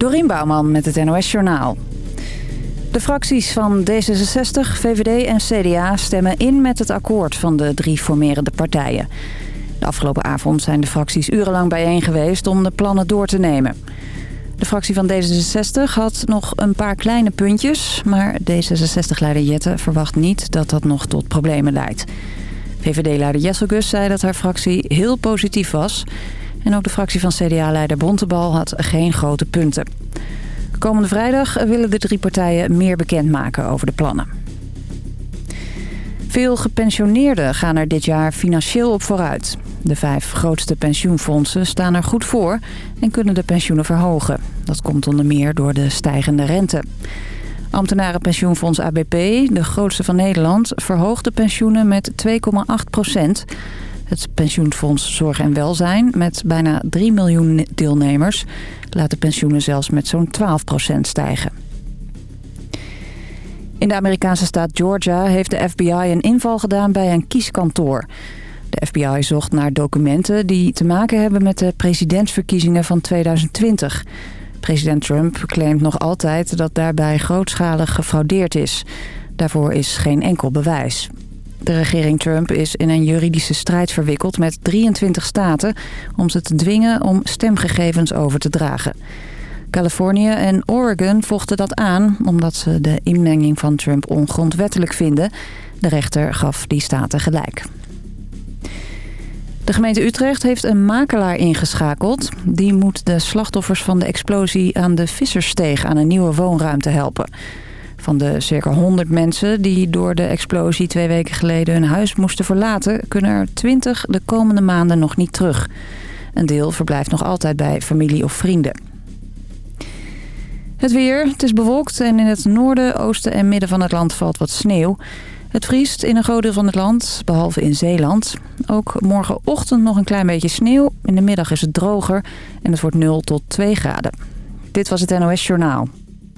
Dorien Bouwman met het NOS Journaal. De fracties van D66, VVD en CDA stemmen in met het akkoord van de drie formerende partijen. De afgelopen avond zijn de fracties urenlang bijeen geweest om de plannen door te nemen. De fractie van D66 had nog een paar kleine puntjes... maar D66-leider Jette verwacht niet dat dat nog tot problemen leidt. VVD-leider Jesselgus zei dat haar fractie heel positief was... en ook de fractie van CDA-leider Bontebal had geen grote punten. Komende vrijdag willen de drie partijen meer bekendmaken over de plannen. Veel gepensioneerden gaan er dit jaar financieel op vooruit. De vijf grootste pensioenfondsen staan er goed voor en kunnen de pensioenen verhogen. Dat komt onder meer door de stijgende rente. Ambtenarenpensioenfonds ABP, de grootste van Nederland, verhoogt de pensioenen met 2,8 procent. Het pensioenfonds Zorg en Welzijn, met bijna 3 miljoen deelnemers, laat de pensioenen zelfs met zo'n 12 procent stijgen. In de Amerikaanse staat Georgia heeft de FBI een inval gedaan bij een kieskantoor. De FBI zocht naar documenten die te maken hebben met de presidentsverkiezingen van 2020. President Trump claimt nog altijd dat daarbij grootschalig gefraudeerd is. Daarvoor is geen enkel bewijs. De regering Trump is in een juridische strijd verwikkeld met 23 staten... om ze te dwingen om stemgegevens over te dragen. Californië en Oregon vochten dat aan... omdat ze de inmenging van Trump ongrondwettelijk vinden. De rechter gaf die staten gelijk. De gemeente Utrecht heeft een makelaar ingeschakeld. Die moet de slachtoffers van de explosie aan de Visserssteeg aan een nieuwe woonruimte helpen. Van de circa 100 mensen die door de explosie twee weken geleden hun huis moesten verlaten... kunnen er 20 de komende maanden nog niet terug. Een deel verblijft nog altijd bij familie of vrienden. Het weer. Het is bewolkt en in het noorden, oosten en midden van het land valt wat sneeuw. Het vriest in een groot deel van het land, behalve in Zeeland. Ook morgenochtend nog een klein beetje sneeuw. In de middag is het droger en het wordt 0 tot 2 graden. Dit was het NOS Journaal.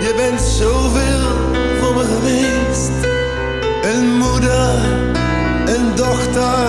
Je bent zoveel voor me geweest. Een moeder, een dochter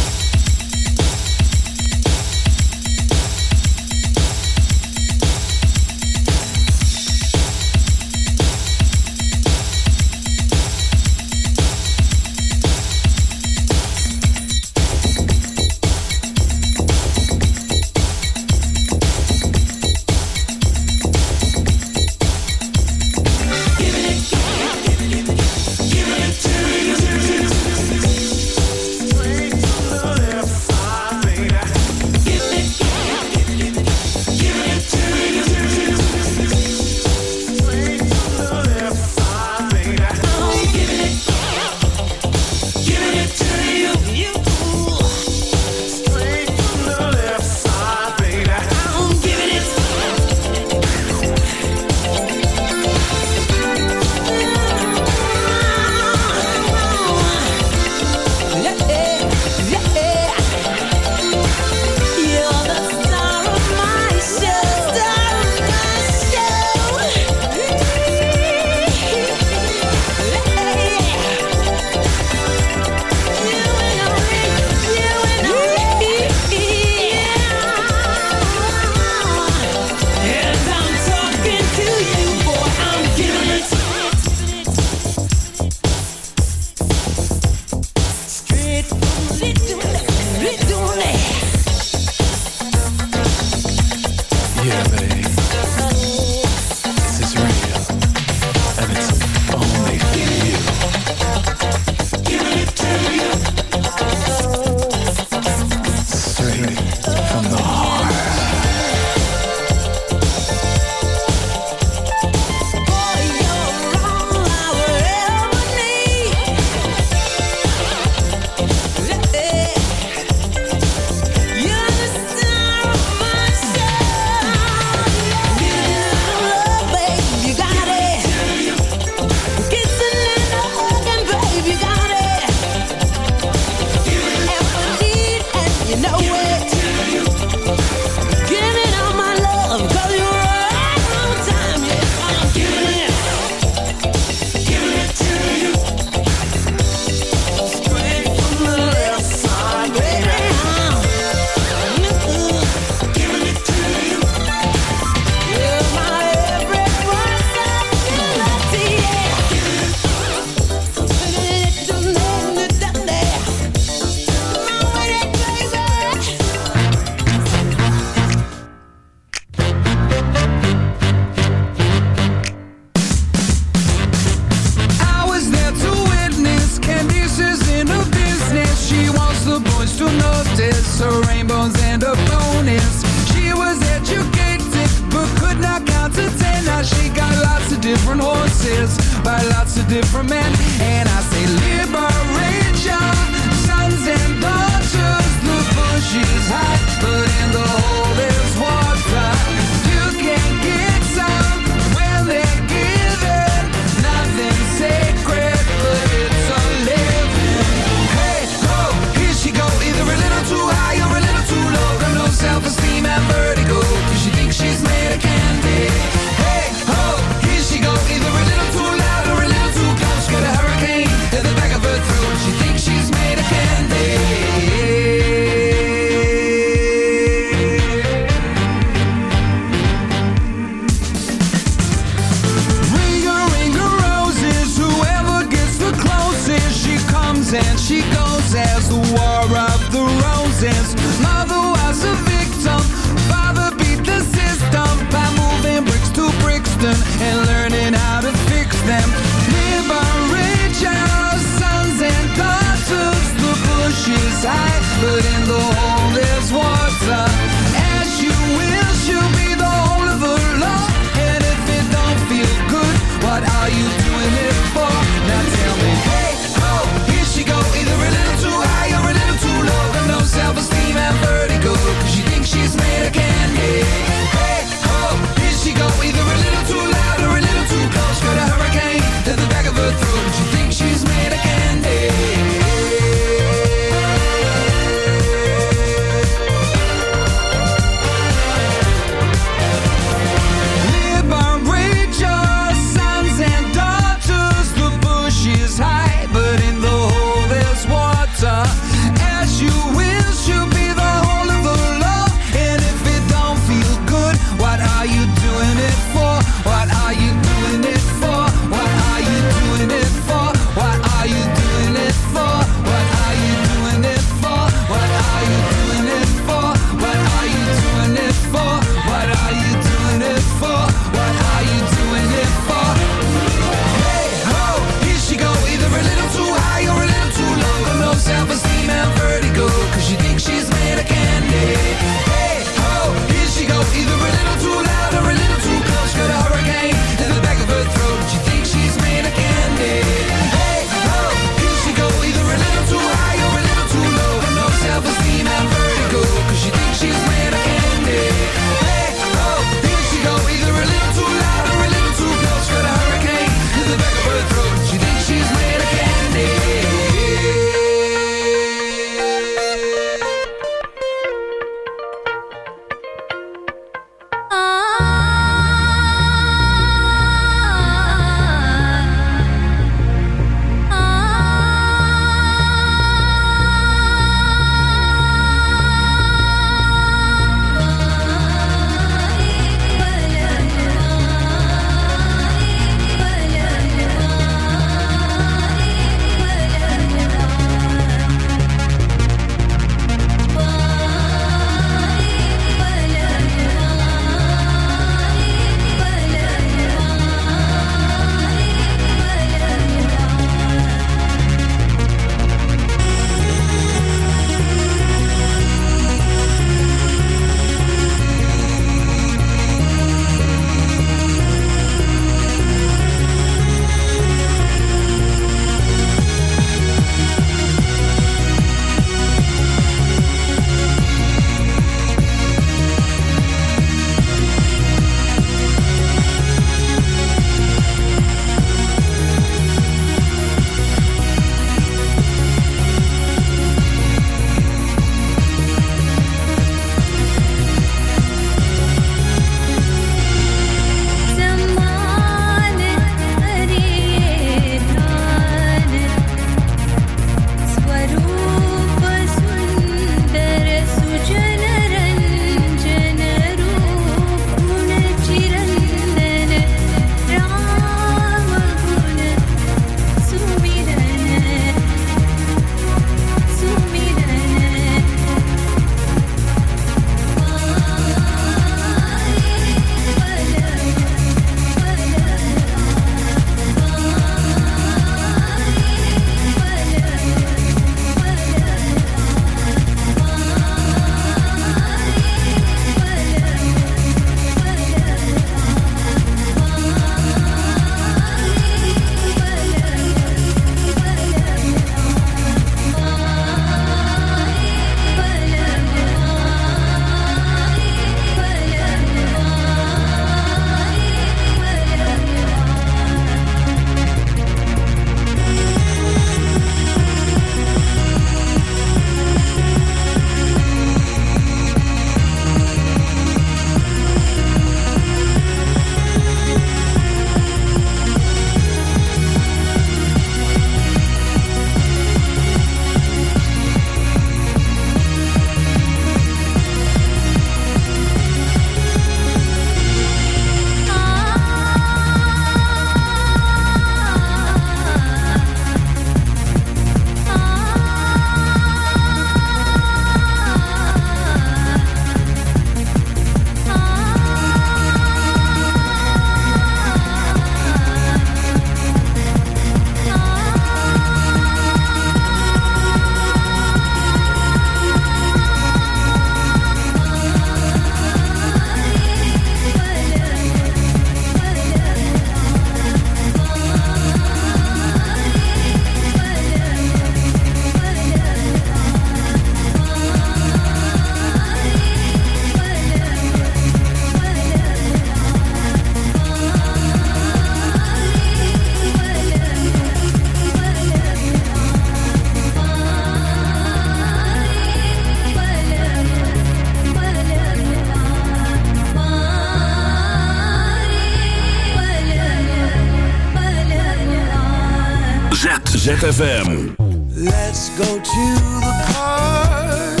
ZFM. Let's go to the park.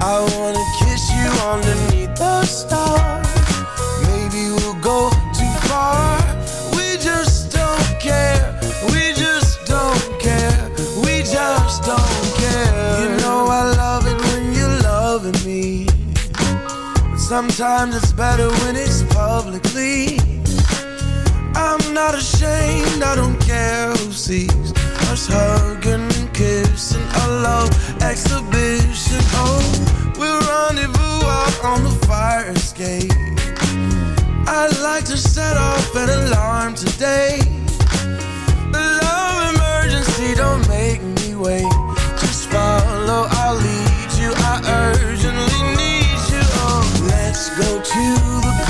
I wanna kiss you underneath the stars. Maybe we'll go too far. We just don't care. We just don't care. We just don't care. You know I love it when you're loving me. But sometimes it's better when it's publicly. I'm not ashamed, I don't care who sees us hugging and kissing a love exhibition. Oh, we'll rendezvous out on the fire escape. I'd like to set off an alarm today. A love emergency, don't make me wait. Just follow, I'll lead you. I urgently need you. Oh, let's go to the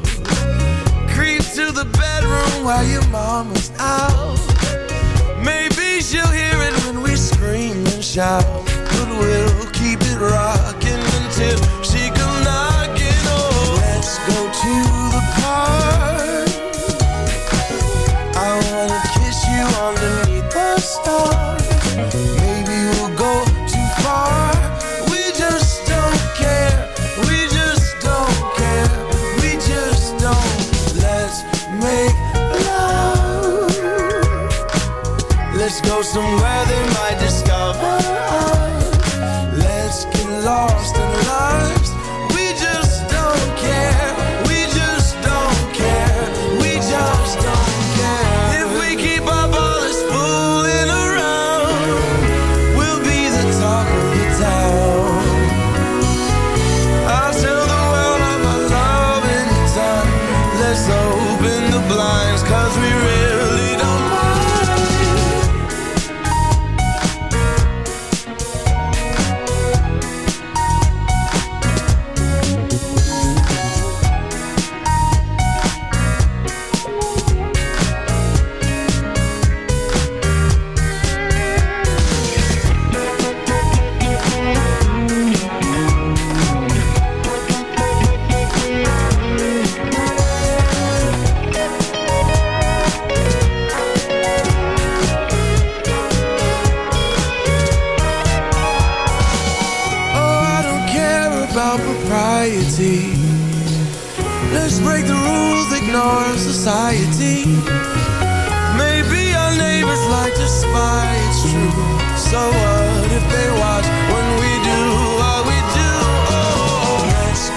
Bedroom while your mama's out. Maybe she'll hear it when we scream and shout.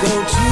Let's go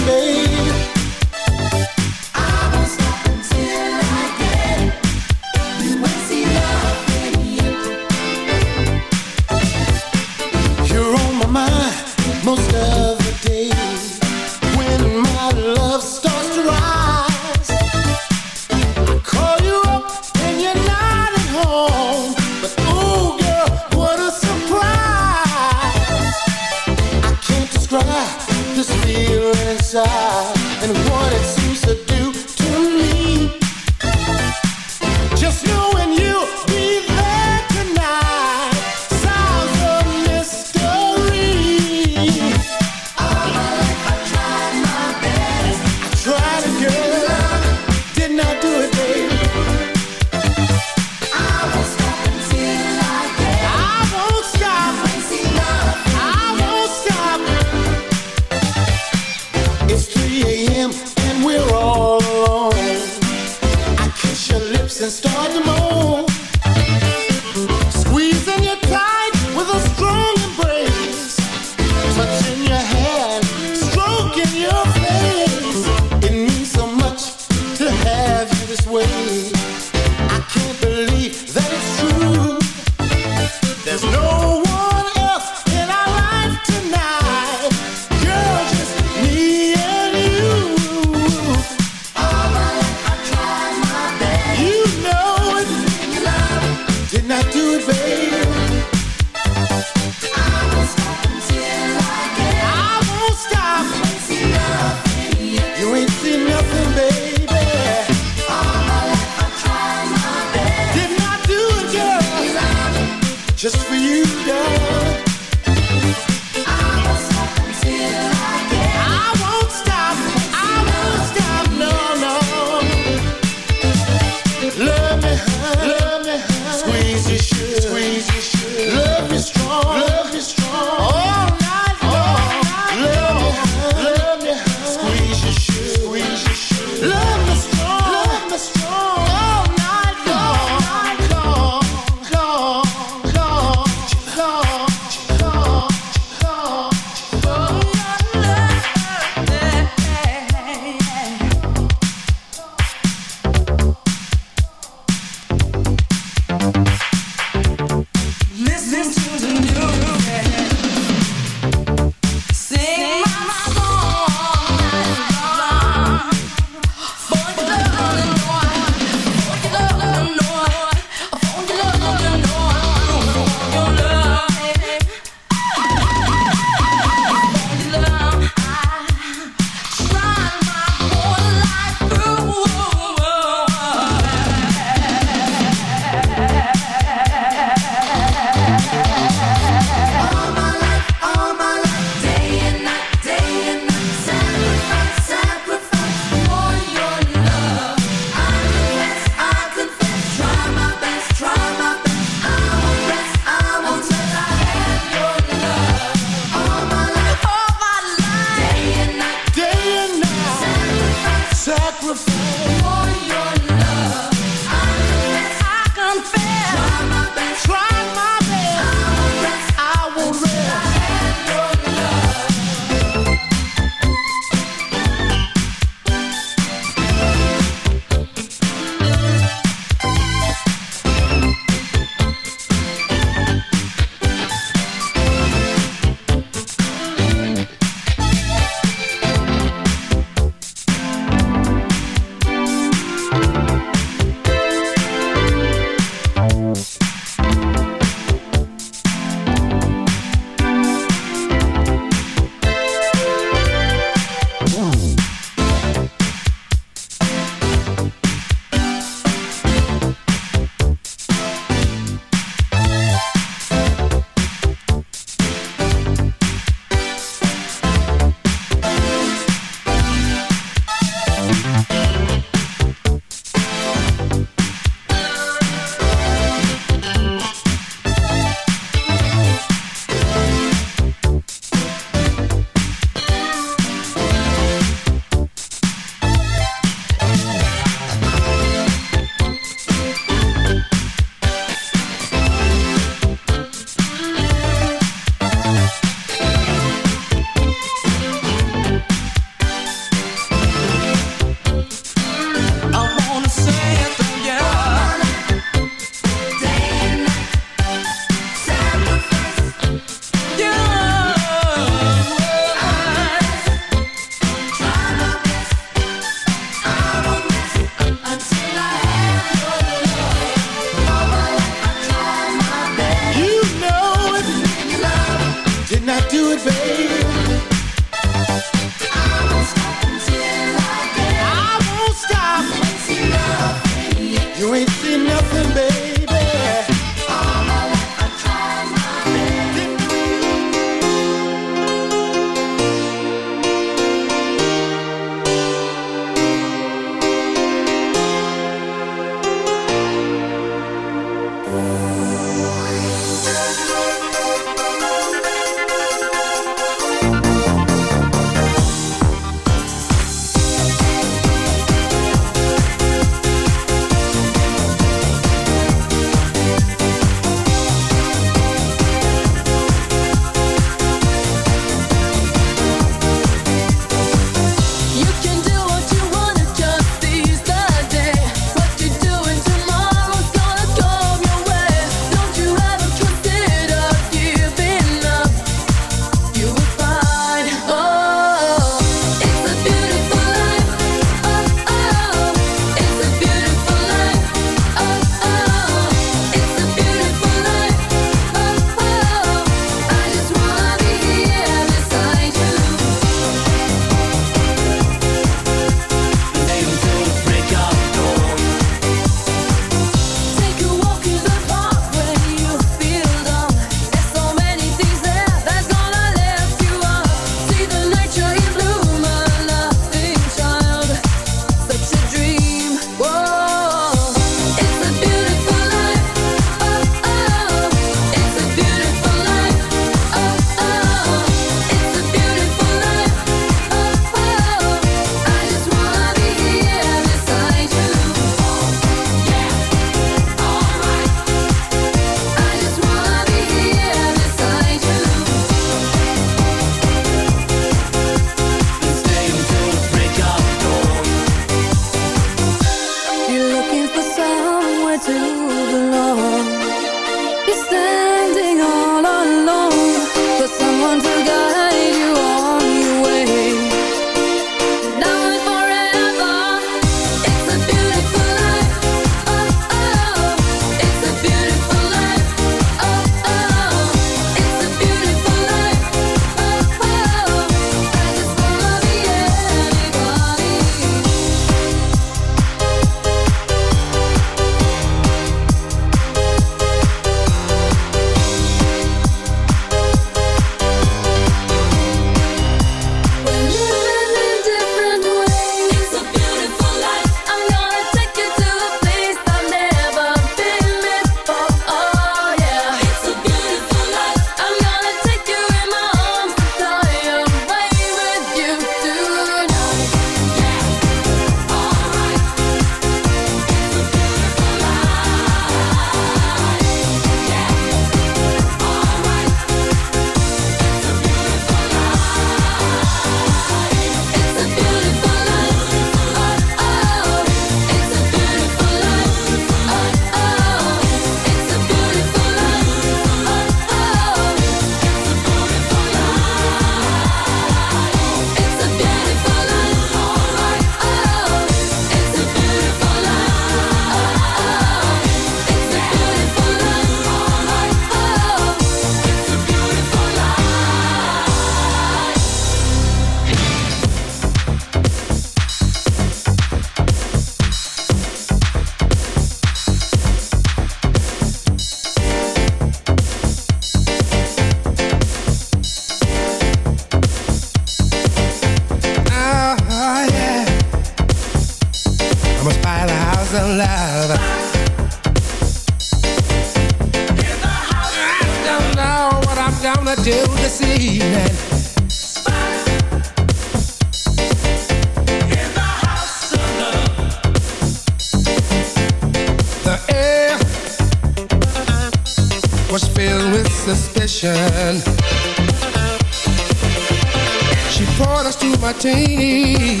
She poured us two martini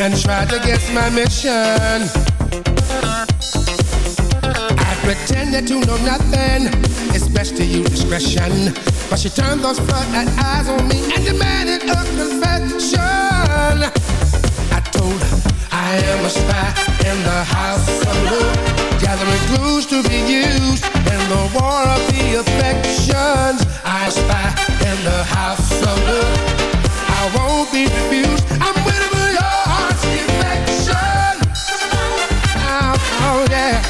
and tried to guess my mission. I pretended to know nothing. It's best to use discretion. But she turned those floodlight eyes on me and demanded a confession. I told her I am a spy in the house of love, gathering clues to be used in the war of the affections. I spy in the house of love. I won't be refused. I'm waiting for your heart's affection. Oh, oh yeah.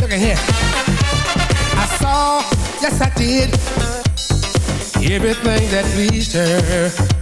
Look at here. I saw, yes I did, everything that pleased her.